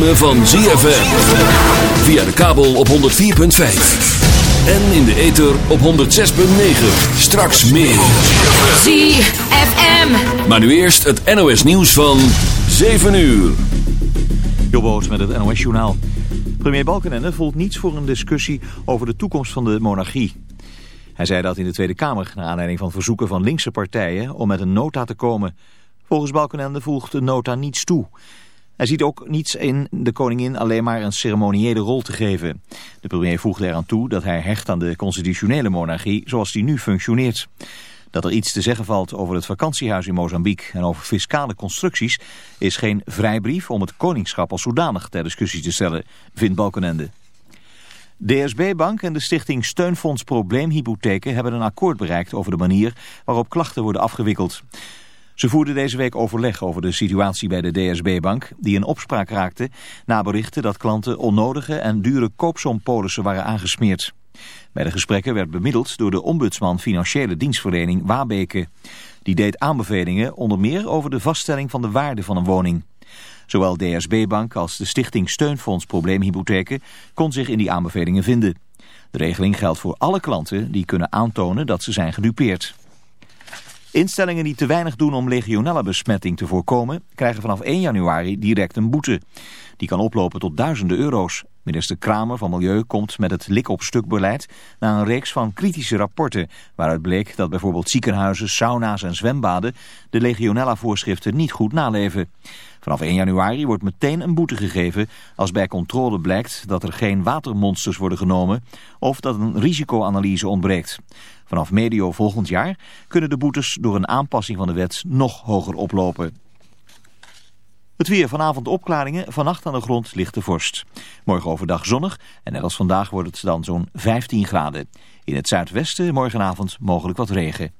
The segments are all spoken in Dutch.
ritme van ZFM. Via de kabel op 104.5. En in de ether op 106.9. Straks meer. ZFM. Maar nu eerst het NOS nieuws van 7 uur. Jobboot met het NOS journaal. Premier Balkenende voelt niets voor een discussie over de toekomst van de monarchie. Hij zei dat in de Tweede Kamer, naar aanleiding van verzoeken van linkse partijen om met een nota te komen. Volgens Balkenende voegt de nota niets toe. Hij ziet ook niets in de koningin alleen maar een ceremoniële rol te geven. De premier voegde eraan toe dat hij hecht aan de constitutionele monarchie zoals die nu functioneert. Dat er iets te zeggen valt over het vakantiehuis in Mozambique en over fiscale constructies is geen vrijbrief om het koningschap als zodanig ter discussie te stellen, vindt Balkenende. DSB Bank en de stichting Steunfonds Probleemhypotheken hebben een akkoord bereikt over de manier waarop klachten worden afgewikkeld. Ze voerden deze week overleg over de situatie bij de DSB-bank... die in opspraak raakte na berichten dat klanten onnodige en dure koopsompolissen waren aangesmeerd. Bij de gesprekken werd bemiddeld door de ombudsman Financiële Dienstverlening Wabeke. Die deed aanbevelingen onder meer over de vaststelling van de waarde van een woning. Zowel DSB-bank als de Stichting Steunfonds Probleemhypotheken kon zich in die aanbevelingen vinden. De regeling geldt voor alle klanten die kunnen aantonen dat ze zijn gedupeerd. Instellingen die te weinig doen om legionella-besmetting te voorkomen... krijgen vanaf 1 januari direct een boete. Die kan oplopen tot duizenden euro's. Minister Kramer van Milieu komt met het lik-op-stuk-beleid... na een reeks van kritische rapporten... waaruit bleek dat bijvoorbeeld ziekenhuizen, sauna's en zwembaden... de legionella-voorschriften niet goed naleven. Vanaf 1 januari wordt meteen een boete gegeven... als bij controle blijkt dat er geen watermonsters worden genomen... of dat een risicoanalyse ontbreekt. Vanaf medio volgend jaar kunnen de boetes door een aanpassing van de wet nog hoger oplopen. Het weer vanavond opklaringen, vannacht aan de grond ligt de vorst. Morgen overdag zonnig en net als vandaag wordt het dan zo'n 15 graden. In het zuidwesten morgenavond mogelijk wat regen.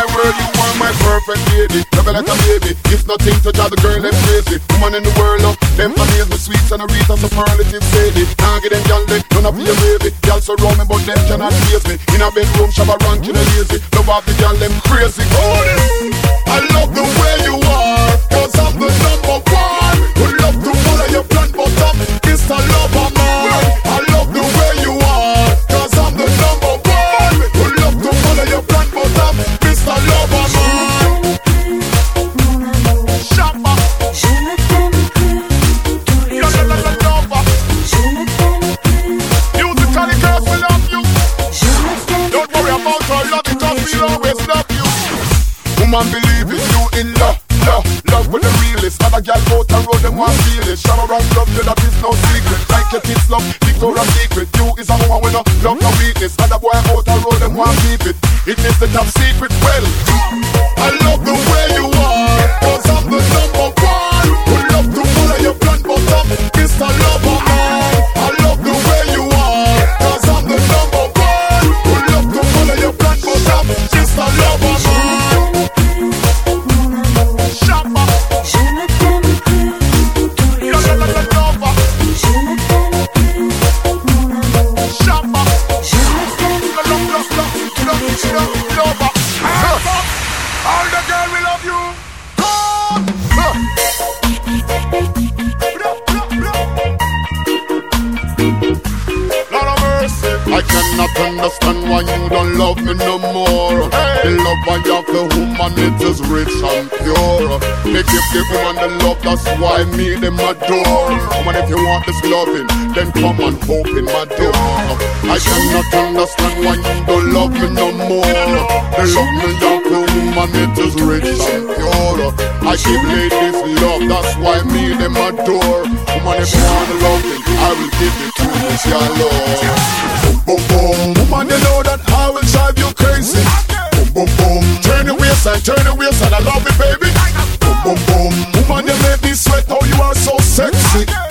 perfect lady. Love you like a baby. It's nothing to drive the girl them crazy. Woman in the world, love them amaze me sweet and a Rita superlative lady. Can't get them gyal they none of your baby. Gyal surround me, but them cannot face me. In a bedroom, shabba ranking and lazy. Love off the gyal them crazy. Oh, I love the way you are, Woman, believe it, you in love, love, love with the realest. Other gal out and road, them want feel it. Shabba rank love you, that is no secret. Like your kids love Victoria's Secret. You is a woman with no love, no weakness. A boy out and road, them want keep it. It is the top secret. Well, I love the way you are, cause I'm the number one. Would love to follow your plan, but I'm Mr. Lover The love I have the woman, it is rich and pure. Me give the woman the love, that's why me them adore. Woman, if you want this loving, then come and open my door. I cannot understand why you don't love me no more. The love me have the woman, it is rich and pure. I give ladies love, that's why me them adore. Woman, if you want the loving, I will give it to you, your love. Boom, boom. Woman, you know that I will drive you crazy. Boom, boom. Turn the wheels waistline, turn the waistline. I love it, baby. Boom, boom, boom. Woman, you make me sweat. Oh, you are so sexy.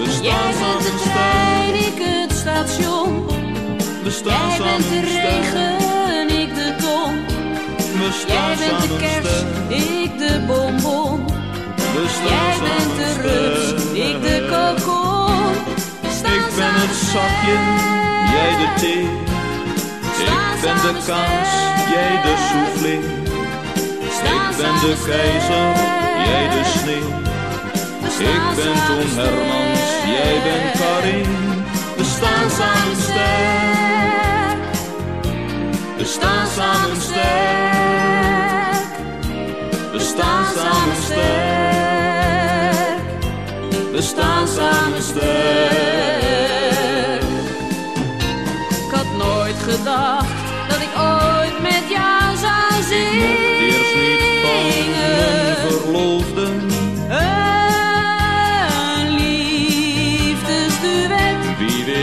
We Jij bent de trein, ik het station. we staan Jij bent de regen, ik de ton. We Jij bent de samen kers, sterk. ik de bonbon. We staan Jij bent de sterk. ik de kokon. Ik ben het zakje, jij de thee. Ik ben de kaas, jij de soufflé. Ik ben de keizer, jij de sneeuw. Ik ben Toon Hermans, jij bent Karin. We staan samen sterk. We staan samen sterk. We staan samen sterk. We staan samen sterk. Ik had nooit gedacht dat ik ooit met jou zou een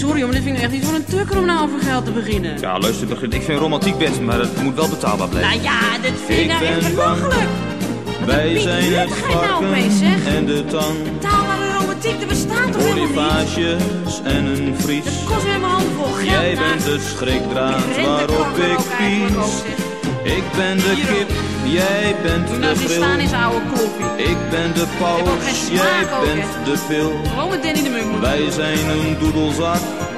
Sorry, maar dit vind ik echt niet voor een tukker om nou over geld te beginnen. Ja, luister, ik vind romantiek best, maar het moet wel betaalbaar blijven. Nou ja, dit vind ik, Ik nou echt belachelijk. Wij zijn het nou varken zeg? en de tang. Betaalbare romantiek, er bestaat toch helemaal niet? En een vries. Dat kost weer mijn handen vol geld. Jij nou. bent de schrikdraad Die waarop ik pies. Ik ben de kip, jij bent Doe de nou eens niet staan zijn oude kloppie. Ik ben de paus, jij bent de pil. Gewoon met Danny de Munk. Wij zijn een doedelzak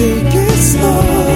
take it slow.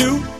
Two.